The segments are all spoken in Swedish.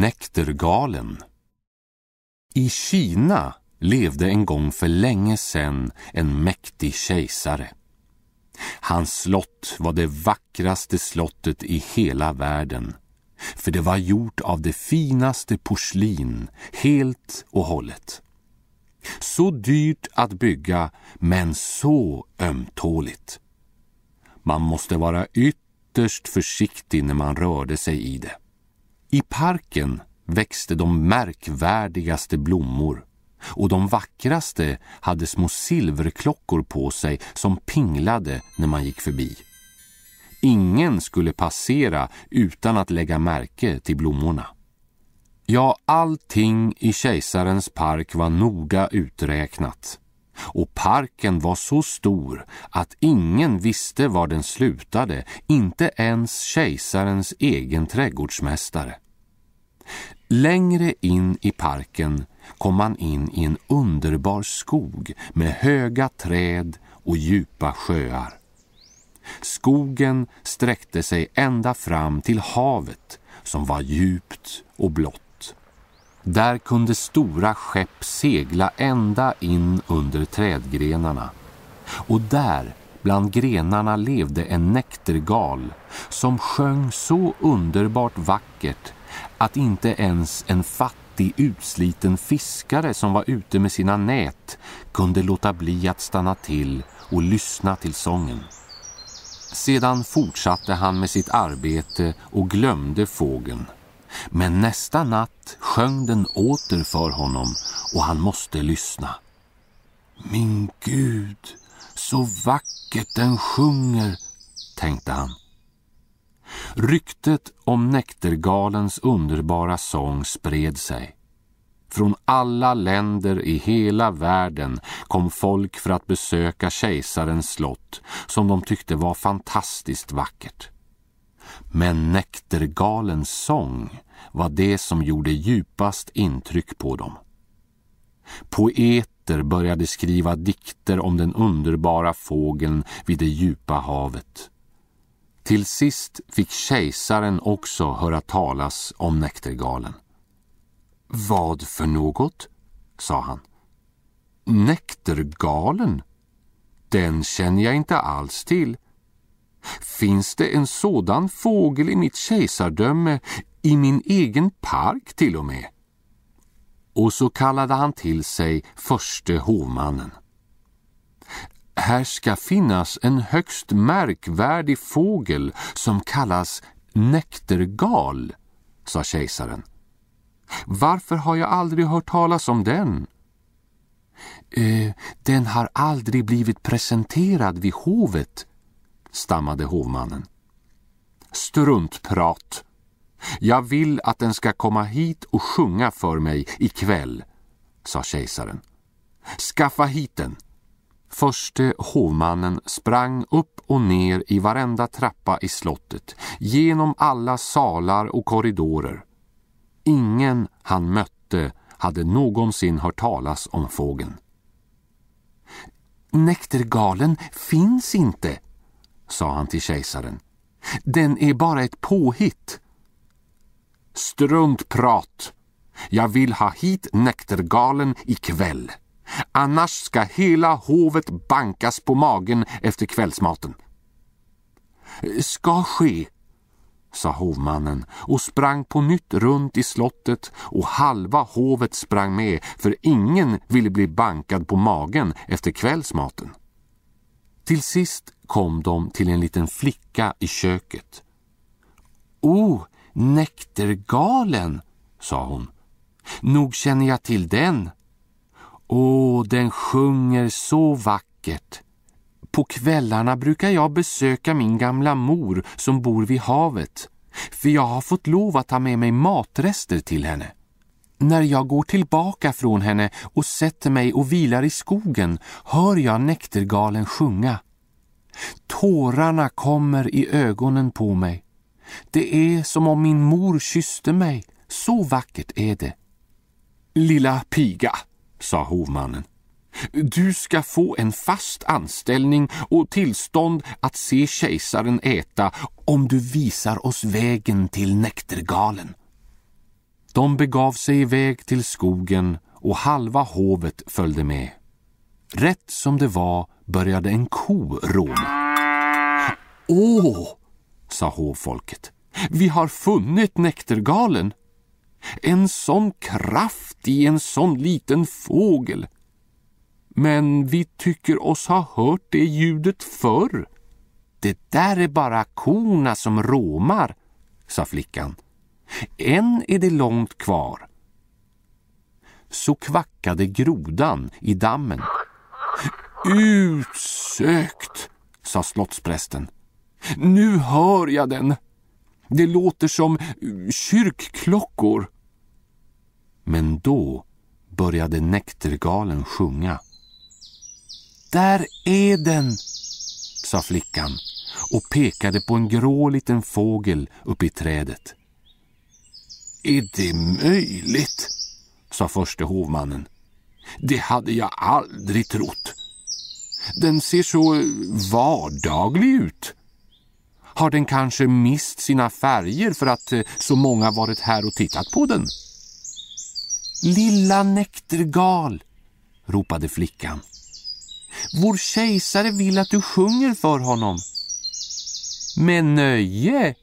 Näktergalen I Kina levde en gång för länge sedan en mäktig kejsare. Hans slott var det vackraste slottet i hela världen för det var gjort av det finaste porslin helt och hållet. Så dyrt att bygga, men så ömtåligt. Man måste vara ytterst försiktig när man rörde sig i det. I parken växte de märkvärdigaste blommor och de vackraste hade små silverklockor på sig som pinglade när man gick förbi. Ingen skulle passera utan att lägga märke till blommorna. Ja, allting i kejsarens park var noga uträknat. Och parken var så stor att ingen visste var den slutade, inte ens kejsarens egen trädgårdsmästare. Längre in i parken kom man in i en underbar skog med höga träd och djupa sjöar. Skogen sträckte sig ända fram till havet som var djupt och blått. Där kunde stora skepp segla ända in under trädgrenarna. Och där, bland grenarna, levde en näktergal som sjöng så underbart vackert att inte ens en fattig utsliten fiskare som var ute med sina nät kunde låta bli att stanna till och lyssna till sången. Sedan fortsatte han med sitt arbete och glömde fågeln. Men nästa natt sjöng den åter för honom och han måste lyssna. Min Gud, så vackert den sjunger, tänkte han. Ryktet om näktergalens underbara sång spred sig. Från alla länder i hela världen kom folk för att besöka kejsarens slott som de tyckte var fantastiskt vackert. Men näktergalens sång var det som gjorde djupast intryck på dem. Poeter började skriva dikter om den underbara fågeln vid det djupa havet. Till sist fick kejsaren också höra talas om näktergalen. Vad för något? sa han. Näktergalen? Den känner jag inte alls till. Finns det en sådan fågel i mitt kejsardöme, i min egen park till och med? Och så kallade han till sig förste hovmannen. Här ska finnas en högst märkvärdig fågel som kallas näktergal, sa kejsaren. Varför har jag aldrig hört talas om den? Eh, den har aldrig blivit presenterad vid hovet, stammade hovmannen. Struntprat! Jag vill att den ska komma hit och sjunga för mig ikväll, sa kejsaren. Skaffa hit den! Förste hovmannen sprang upp och ner i varenda trappa i slottet, genom alla salar och korridorer. Ingen han mötte hade någonsin hört talas om fågeln. Näktergalen finns inte, sa han till kejsaren. Den är bara ett påhitt. Struntprat! Jag vill ha hit näktergalen ikväll. Annars ska hela hovet bankas på magen efter kvällsmaten. Ska ske, sa hovmannen och sprang på nytt runt i slottet och halva hovet sprang med för ingen ville bli bankad på magen efter kvällsmaten. Till sist kom de till en liten flicka i köket. Oh, näktergalen, sa hon. Nog känner jag till den. Åh, den sjunger så vackert. På kvällarna brukar jag besöka min gamla mor som bor vid havet, för jag har fått lov att ta med mig matrester till henne. När jag går tillbaka från henne och sätter mig och vilar i skogen hör jag näktergalen sjunga. Tårarna kommer i ögonen på mig. Det är som om min mor kysste mig. Så vackert är det. Lilla piga, sa hovmannen. Du ska få en fast anställning och tillstånd att se kejsaren äta om du visar oss vägen till näktergalen. De begav sig iväg till skogen och halva hovet följde med. Rätt som det var började en ko råma. Åh, sa hovfolket, vi har funnit näktergalen. En sån kraft i en sån liten fågel. Men vi tycker oss ha hört det ljudet förr. Det där är bara korna som råmar, sa flickan. Än är det långt kvar. Så kvackade grodan i dammen. Utsökt, sa slottsprästen. Nu hör jag den. Det låter som kyrkklockor. Men då började näktergalen sjunga. Där är den, sa flickan och pekade på en grå liten fågel uppe i trädet. Är det möjligt? sa förste hovmannen. Det hade jag aldrig trott. Den ser så vardaglig ut. Har den kanske mist sina färger för att eh, så många varit här och tittat på den? Lilla näktergal, ropade flickan. Vår kejsare vill att du sjunger för honom. Med nöje,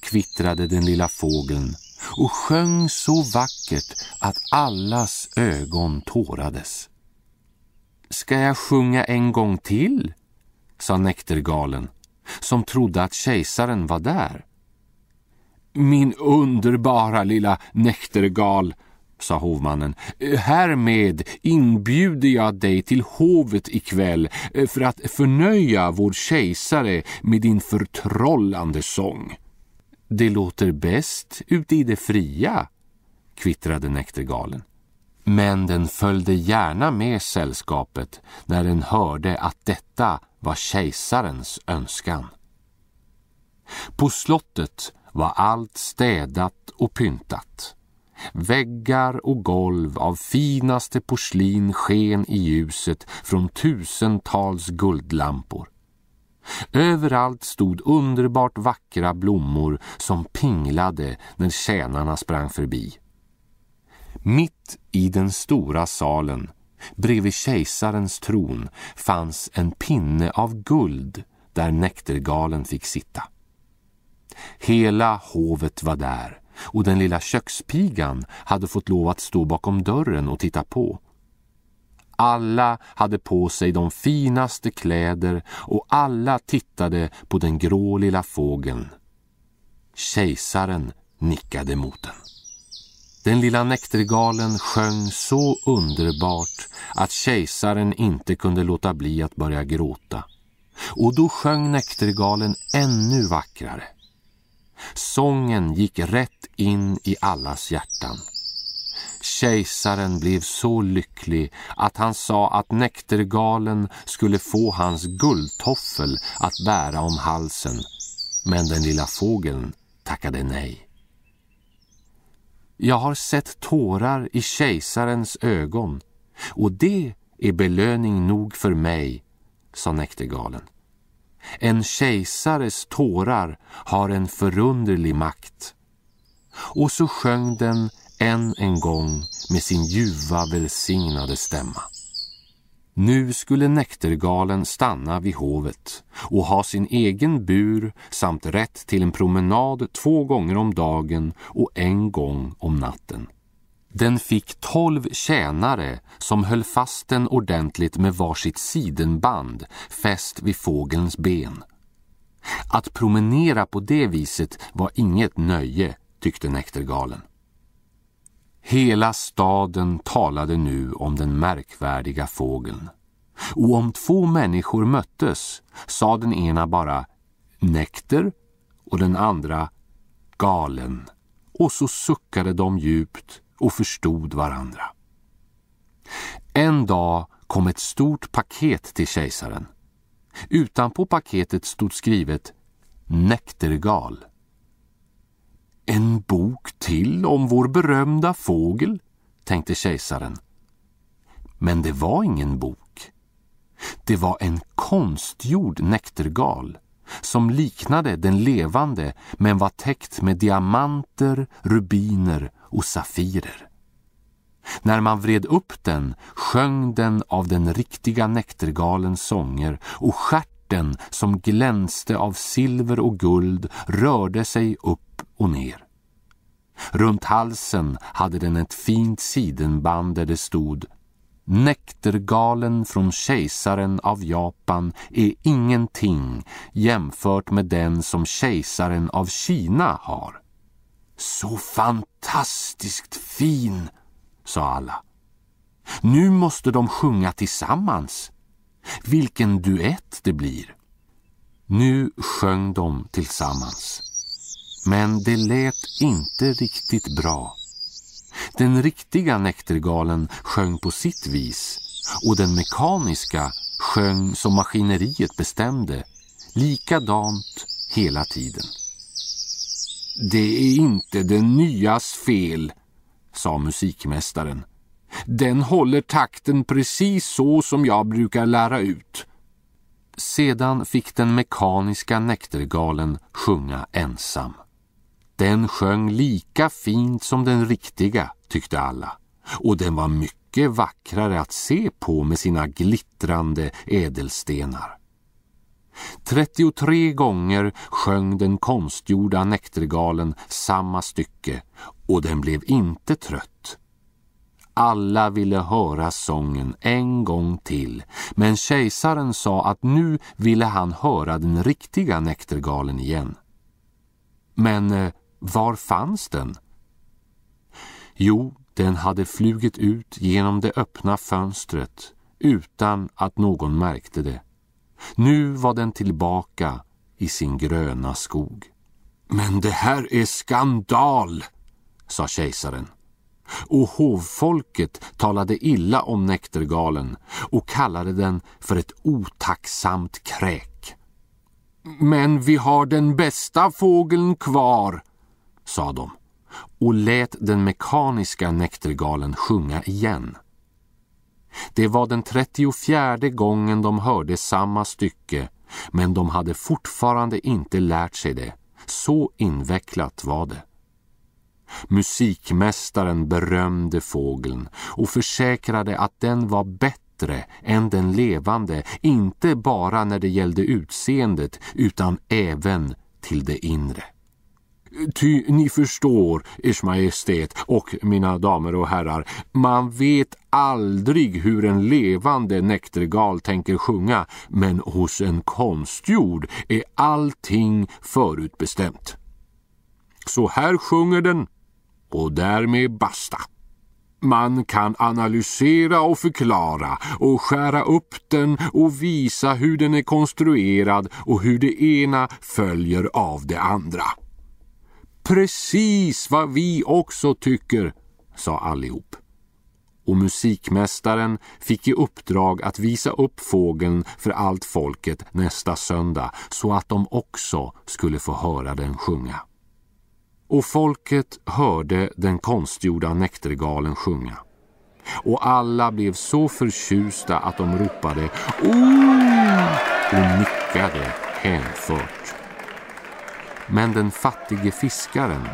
kvittrade den lilla fågeln och sjöng så vackert att allas ögon tårades. Ska jag sjunga en gång till? sa näktergalen som trodde att kejsaren var där. Min underbara lilla näktergal, sa hovmannen. Härmed inbjuder jag dig till hovet ikväll för att förnöja vår kejsare med din förtrollande sång. Det låter bäst ute i det fria, kvittrade näktergalen. Men den följde gärna med sällskapet när den hörde att detta var kejsarens önskan. På slottet var allt städat och pyntat. Väggar och golv av finaste porslin sken i ljuset från tusentals guldlampor. Överallt stod underbart vackra blommor som pinglade när tjänarna sprang förbi. Mitt i den stora salen, bredvid kejsarens tron, fanns en pinne av guld där näktergalen fick sitta. Hela hovet var där och den lilla kökspigan hade fått lov att stå bakom dörren och titta på. Alla hade på sig de finaste kläder och alla tittade på den grå lilla fågeln. Kejsaren nickade mot den. Den lilla näktergalen sjöng så underbart att kejsaren inte kunde låta bli att börja gråta. Och då sjöng näktergalen ännu vackrare. Sången gick rätt in i allas hjärtan. Kejsaren blev så lycklig att han sa att näktergalen skulle få hans guldtoffel att bära om halsen. Men den lilla fågeln tackade nej. Jag har sett tårar i kejsarens ögon och det är belöning nog för mig, sa näktergalen. En kejsares tårar har en förunderlig makt. Och så sjöng den än en gång med sin ljuva välsignade stämma. Nu skulle näktergalen stanna vid hovet och ha sin egen bur samt rätt till en promenad två gånger om dagen och en gång om natten. Den fick tolv tjänare som höll fast den ordentligt med varsitt sidenband fäst vid fågelns ben. Att promenera på det viset var inget nöje, tyckte näktergalen. Hela staden talade nu om den märkvärdiga fågeln. Och om två människor möttes sa den ena bara nekter och den andra galen. Och så suckade de djupt och förstod varandra. En dag kom ett stort paket till kejsaren. Utanpå paketet stod skrivet Näktergal. En bok till om vår berömda fågel, tänkte kejsaren. Men det var ingen bok. Det var en konstgjord näktergal som liknade den levande men var täckt med diamanter, rubiner och safirer. När man vred upp den sjöng den av den riktiga näktergalens sånger och stjärten som glänste av silver och guld rörde sig upp och ner. Runt halsen hade den ett fint sidenband där det stod Näktergalen från kejsaren av Japan är ingenting jämfört med den som kejsaren av Kina har. Så fantastiskt fin, sa alla. Nu måste de sjunga tillsammans. Vilken duett det blir. Nu sjöng de tillsammans. Men det lät inte riktigt bra. Den riktiga näktergalen sjöng på sitt vis och den mekaniska sjöng som maskineriet bestämde, likadant hela tiden. Det är inte den nyas fel, sa musikmästaren. Den håller takten precis så som jag brukar lära ut. Sedan fick den mekaniska näktergalen sjunga ensam. Den sjöng lika fint som den riktiga, tyckte alla. Och den var mycket vackrare att se på med sina glittrande ädelstenar. 33 gånger sjöng den konstgjorda näktergalen samma stycke och den blev inte trött. Alla ville höra sången en gång till men kejsaren sa att nu ville han höra den riktiga näktergalen igen. Men eh, var fanns den? Jo, den hade flugit ut genom det öppna fönstret utan att någon märkte det. Nu var den tillbaka i sin gröna skog. Men det här är skandal, sa kejsaren. Och hovfolket talade illa om näktergalen och kallade den för ett otacksamt kräk. Men vi har den bästa fågeln kvar, sa de och lät den mekaniska näktergalen sjunga igen. Det var den 34 gången de hörde samma stycke men de hade fortfarande inte lärt sig det. Så invecklat var det. Musikmästaren berömde fågeln och försäkrade att den var bättre än den levande, inte bara när det gällde utseendet utan även till det inre. Ty ni förstår, Ers Majestät och mina damer och herrar, man vet aldrig hur en levande näktergal tänker sjunga, men hos en konstgjord är allting förutbestämt. Så här sjunger den, och därmed basta. Man kan analysera och förklara och skära upp den och visa hur den är konstruerad och hur det ena följer av det andra. Precis vad vi också tycker, sa allihop. Och musikmästaren fick i uppdrag att visa upp fågeln för allt folket nästa söndag så att de också skulle få höra den sjunga. Och folket hörde den konstgjorda näktergalen sjunga. Och alla blev så förtjusta att de ropade Oh! och nickade hänfört. Men den fattige fiskaren,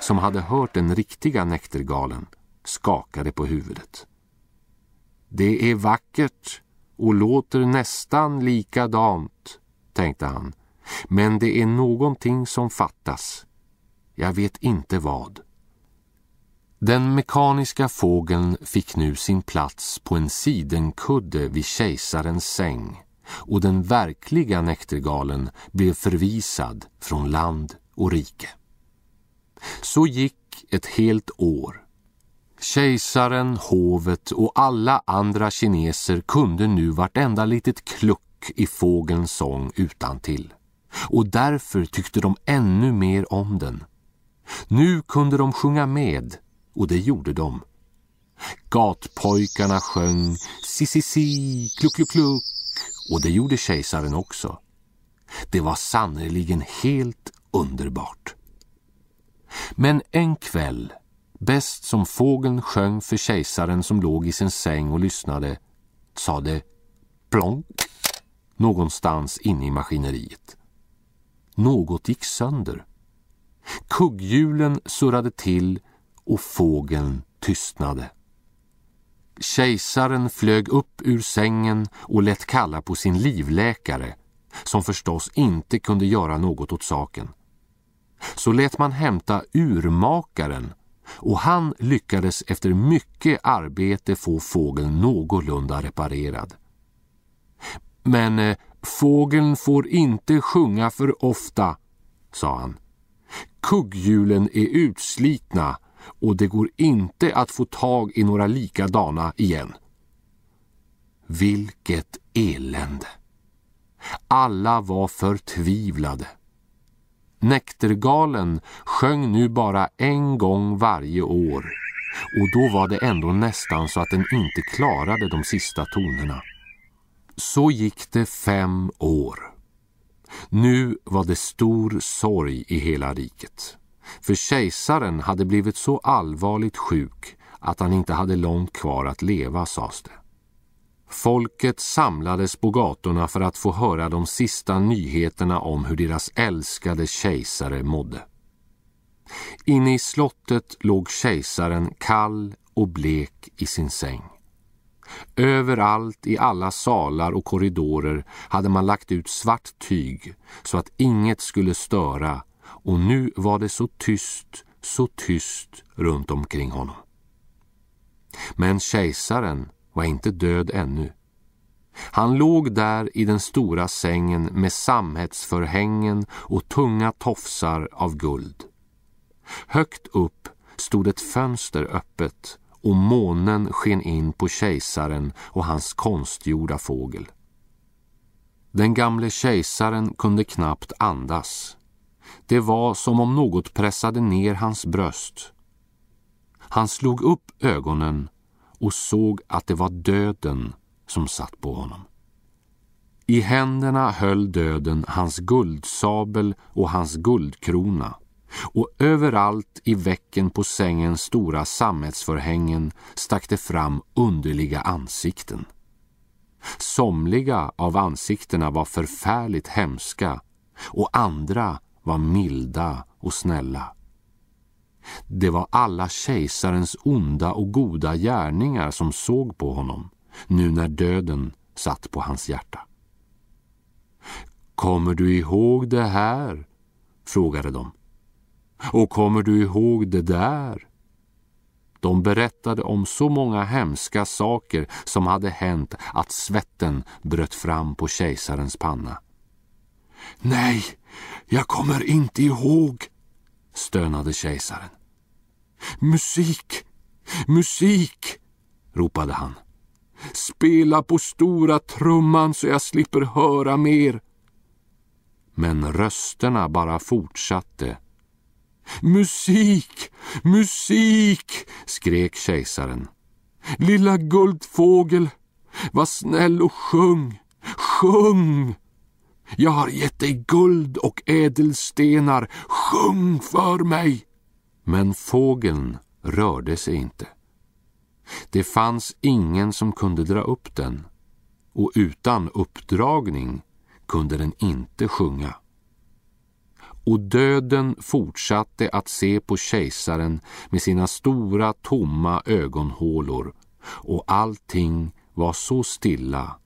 som hade hört den riktiga näktergalen, skakade på huvudet. Det är vackert och låter nästan likadant, tänkte han. Men det är någonting som fattas. Jag vet inte vad. Den mekaniska fågeln fick nu sin plats på en sidenkudde vid kejsarens säng och den verkliga näktergalen blev förvisad från land och rike. Så gick ett helt år. Kejsaren, hovet och alla andra kineser kunde nu vartenda litet kluck i fågelns sång utan till. Och därför tyckte de ännu mer om den. Nu kunde de sjunga med, och det gjorde de. Gatpojkarna sjöng si-si-si, kluck-kluck-kluck och det gjorde kejsaren också. Det var sannerligen helt underbart. Men en kväll, bäst som fågeln sjöng för kejsaren som låg i sin säng och lyssnade, sa det plonk någonstans inne i maskineriet. något gick sönder. Kugghjulen surrade till och fågeln tystnade. Kejsaren flög upp ur sängen och lät kalla på sin livläkare som förstås inte kunde göra något åt saken. Så lät man hämta urmakaren och han lyckades efter mycket arbete få fågeln någorlunda reparerad. Men eh, fågeln får inte sjunga för ofta, sa han. Kugghjulen är utslitna och det går inte att få tag i några likadana igen. Vilket elände! Alla var förtvivlade. Näktergalen sjöng nu bara en gång varje år och då var det ändå nästan så att den inte klarade de sista tonerna. Så gick det fem år. Nu var det stor sorg i hela riket. För kejsaren hade blivit så allvarligt sjuk att han inte hade långt kvar att leva, sades det. Folket samlades på gatorna för att få höra de sista nyheterna om hur deras älskade kejsare mådde. Inne i slottet låg kejsaren kall och blek i sin säng. Överallt i alla salar och korridorer hade man lagt ut svart tyg så att inget skulle störa och nu var det så tyst, så tyst runt omkring honom. Men kejsaren var inte död ännu. Han låg där i den stora sängen med samhällsförhängen och tunga tofsar av guld. Högt upp stod ett fönster öppet och månen sken in på kejsaren och hans konstgjorda fågel. Den gamle kejsaren kunde knappt andas. Det var som om något pressade ner hans bröst. Han slog upp ögonen och såg att det var döden som satt på honom. I händerna höll döden hans guldsabel och hans guldkrona och överallt i väcken på sängens stora sammetsförhängen stack det fram underliga ansikten. Somliga av ansiktena var förfärligt hemska och andra var milda och snälla. Det var alla kejsarens onda och goda gärningar som såg på honom nu när döden satt på hans hjärta. Kommer du ihåg det här? frågade de. Och kommer du ihåg det där? De berättade om så många hemska saker som hade hänt att svetten bröt fram på kejsarens panna. Nej, jag kommer inte ihåg, stönade kejsaren. Musik, musik, ropade han. Spela på stora trumman så jag slipper höra mer. Men rösterna bara fortsatte. Musik, musik, skrek kejsaren. Lilla guldfågel, var snäll och sjung, sjung! Jag har gett dig guld och ädelstenar, sjung för mig! Men fågeln rörde sig inte. Det fanns ingen som kunde dra upp den och utan uppdragning kunde den inte sjunga. Och döden fortsatte att se på kejsaren med sina stora tomma ögonhålor och allting var så stilla,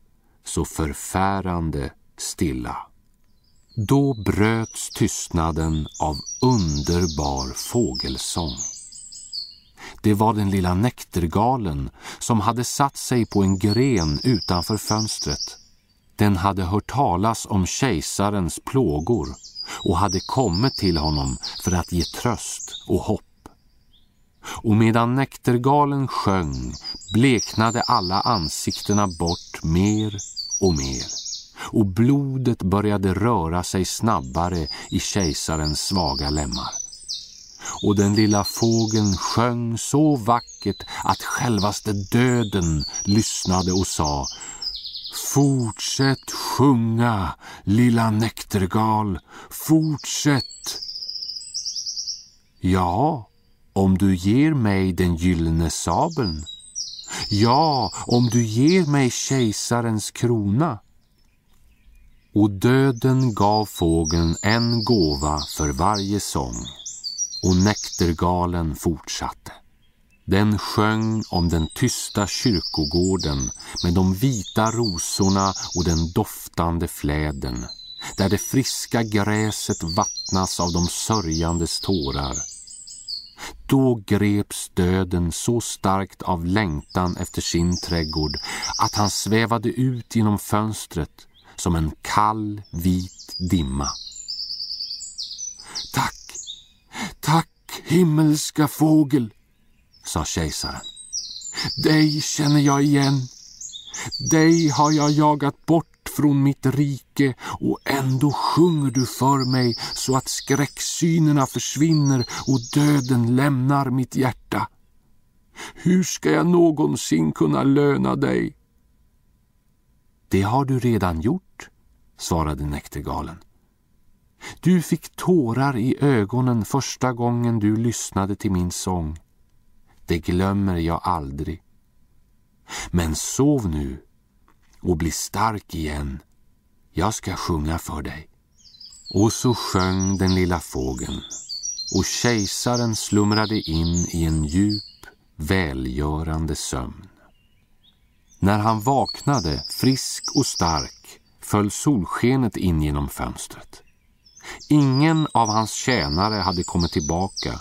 så förfärande stilla. Då bröts tystnaden av underbar fågelsång. Det var den lilla näktergalen som hade satt sig på en gren utanför fönstret. Den hade hört talas om kejsarens plågor och hade kommit till honom för att ge tröst och hopp. Och medan näktergalen sjöng bleknade alla ansiktena bort mer och mer och blodet började röra sig snabbare i kejsarens svaga lemmar och den lilla fågeln sjöng så vackert att självaste döden lyssnade och sa Fortsätt sjunga, lilla näktergal, fortsätt. Ja, om du ger mig den gyllene sabeln. Ja, om du ger mig kejsarens krona. Och döden gav fågeln en gåva för varje sång och näktergalen fortsatte. Den sjöng om den tysta kyrkogården med de vita rosorna och den doftande fläden där det friska gräset vattnas av de sörjandes tårar. Då greps döden så starkt av längtan efter sin trädgård att han svävade ut genom fönstret som en kall vit dimma. Tack, tack himmelska fågel, sa kejsaren. Dig känner jag igen. Dig har jag jagat bort från mitt rike och ändå sjunger du för mig så att skräcksynerna försvinner och döden lämnar mitt hjärta. Hur ska jag någonsin kunna löna dig? Det har du redan gjort, svarade näktergalen. Du fick tårar i ögonen första gången du lyssnade till min sång. Det glömmer jag aldrig. Men sov nu och bli stark igen. Jag ska sjunga för dig. Och så sjöng den lilla fågeln och kejsaren slumrade in i en djup, välgörande sömn. När han vaknade, frisk och stark, föll solskenet in genom fönstret. Ingen av hans tjänare hade kommit tillbaka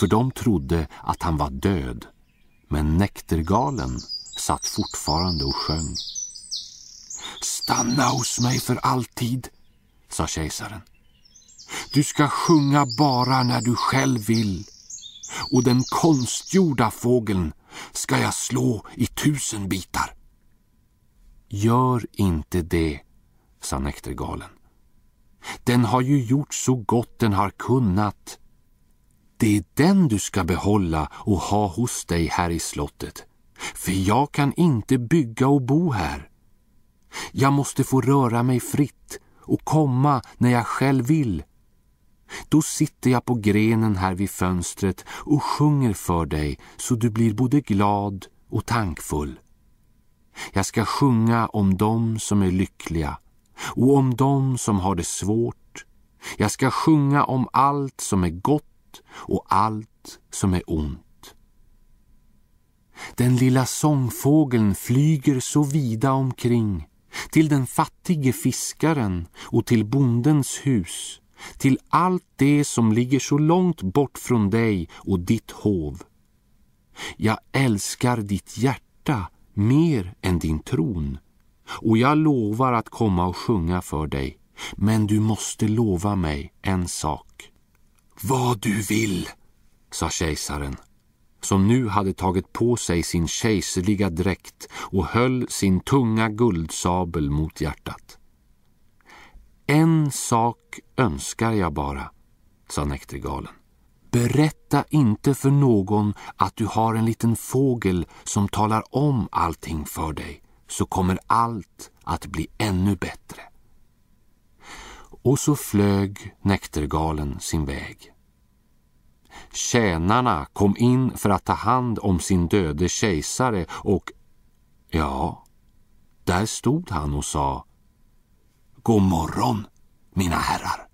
för de trodde att han var död. Men näktergalen satt fortfarande och sjöng. Stanna hos mig för alltid, sa kejsaren. Du ska sjunga bara när du själv vill och den konstgjorda fågeln ska jag slå i tusen bitar. Gör inte det, sa näktergalen. Den har ju gjort så gott den har kunnat. Det är den du ska behålla och ha hos dig här i slottet. För jag kan inte bygga och bo här. Jag måste få röra mig fritt och komma när jag själv vill. Då sitter jag på grenen här vid fönstret och sjunger för dig så du blir både glad och tankfull. Jag ska sjunga om dem som är lyckliga och om dem som har det svårt. Jag ska sjunga om allt som är gott och allt som är ont. Den lilla sångfågeln flyger så vida omkring till den fattige fiskaren och till bondens hus, till allt det som ligger så långt bort från dig och ditt hov. Jag älskar ditt hjärta mer än din tron och jag lovar att komma och sjunga för dig. Men du måste lova mig en sak. Vad du vill, sa kejsaren som nu hade tagit på sig sin kejserliga dräkt och höll sin tunga guldsabel mot hjärtat. En sak önskar jag bara, sa näktergalen. Berätta inte för någon att du har en liten fågel som talar om allting för dig, så kommer allt att bli ännu bättre. Och så flög näktergalen sin väg. Tjänarna kom in för att ta hand om sin döde kejsare och ja, där stod han och sa God morgon, mina herrar.